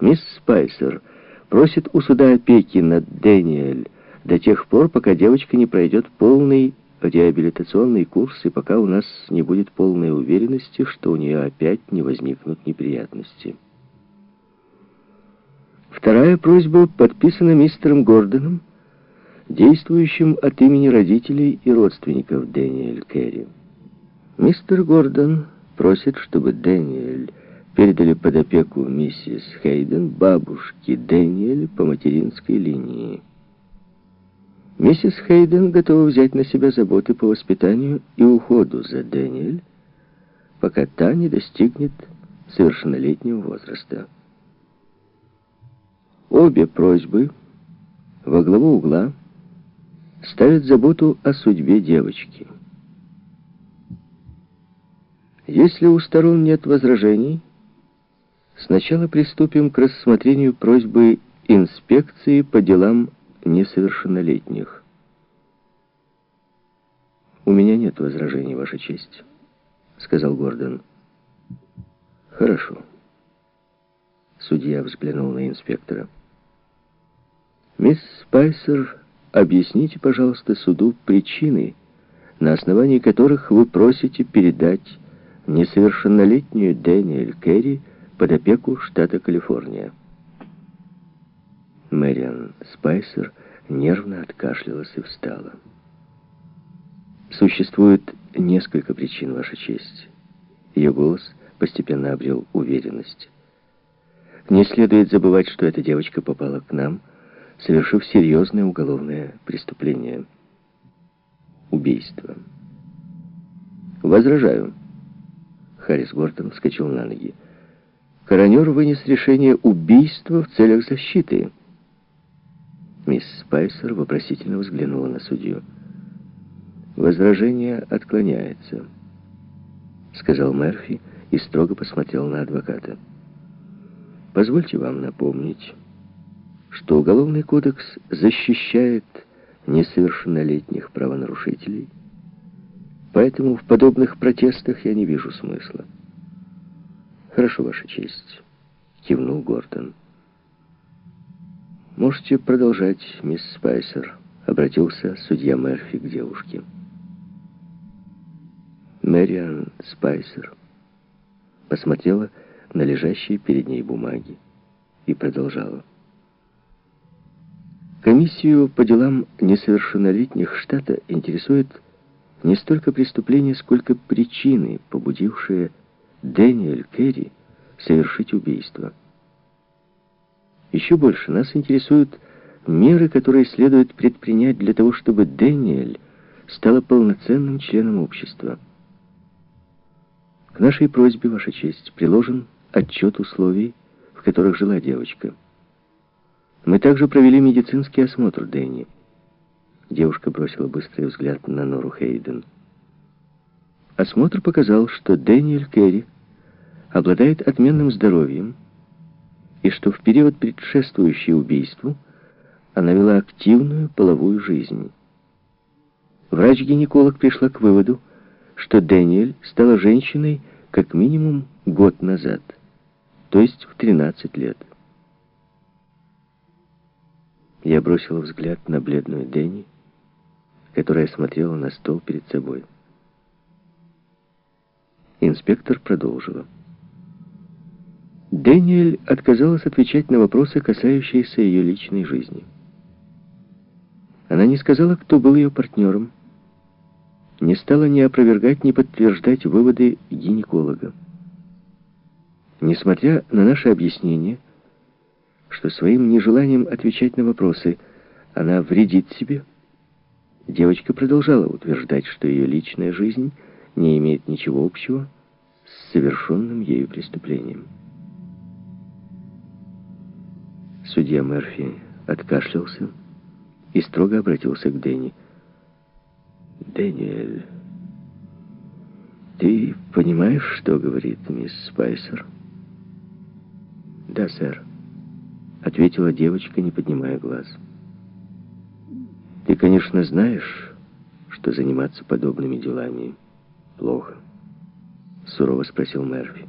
Мисс Спайсер просит у суда опеки над Дэниэль до тех пор, пока девочка не пройдет полный реабилитационный курс и пока у нас не будет полной уверенности, что у нее опять не возникнут неприятности. Вторая просьба подписана мистером Гордоном, действующим от имени родителей и родственников Дэниэль Керри. Мистер Гордон просит, чтобы Дэниэль передали под опеку миссис Хейден бабушке Дэниэль по материнской линии. Миссис Хейден готова взять на себя заботы по воспитанию и уходу за Дэниэль, пока та не достигнет совершеннолетнего возраста. Обе просьбы во главу угла ставят заботу о судьбе девочки. Если у сторон нет возражений, сначала приступим к рассмотрению просьбы инспекции по делам несовершеннолетних. «У меня нет возражений, Ваша честь», — сказал Гордон. «Хорошо». Судья взглянул на инспектора. «Мисс Спайсер, объясните, пожалуйста, суду причины, на основании которых вы просите передать несовершеннолетнюю Дэниэль Керри под опеку штата Калифорния». Мэриан Спайсер нервно откашлялась и встала. «Существует несколько причин, Ваша честь». Ее голос постепенно обрел уверенность. «Не следует забывать, что эта девочка попала к нам, совершив серьезное уголовное преступление. Убийство». «Возражаю». Харрис Гортон вскочил на ноги. «Коронер вынес решение убийства в целях защиты». Мисс Спайсер вопросительно взглянула на судью. «Возражение отклоняется», — сказал Мерфи и строго посмотрел на адвоката. «Позвольте вам напомнить, что Уголовный кодекс защищает несовершеннолетних правонарушителей, поэтому в подобных протестах я не вижу смысла». «Хорошо, Ваша честь», — кивнул Гордон. «Можете продолжать, мисс Спайсер», — обратился судья Мерфи к девушке. Мэриан Спайсер посмотрела на лежащие перед ней бумаги и продолжала. Комиссию по делам несовершеннолетних штата интересует не столько преступление, сколько причины, побудившие Дэниэль Керри совершить убийство. Еще больше нас интересуют меры, которые следует предпринять для того, чтобы Дэниэль стала полноценным членом общества. К нашей просьбе, Ваша честь, приложен отчет условий, в которых жила девочка. Мы также провели медицинский осмотр Дэнни. Девушка бросила быстрый взгляд на Нору Хейден. Осмотр показал, что Дэниэль Керри обладает отменным здоровьем, и что в период, предшествующий убийству, она вела активную половую жизнь. Врач-гинеколог пришла к выводу, что Дэниэль стала женщиной как минимум год назад, то есть в 13 лет. Я бросила взгляд на бледную Дэнни, которая смотрела на стол перед собой. Инспектор продолжила. Дэниэль отказалась отвечать на вопросы, касающиеся ее личной жизни. Она не сказала, кто был ее партнером, не стала ни опровергать, ни подтверждать выводы гинеколога. Несмотря на наше объяснение, что своим нежеланием отвечать на вопросы она вредит себе, девочка продолжала утверждать, что ее личная жизнь не имеет ничего общего с совершенным ею преступлением. Судья Мерфи откашлялся и строго обратился к Дэнни. «Дэниэль, ты понимаешь, что говорит мисс Спайсер?» «Да, сэр», — ответила девочка, не поднимая глаз. «Ты, конечно, знаешь, что заниматься подобными делами плохо», — сурово спросил Мерфи.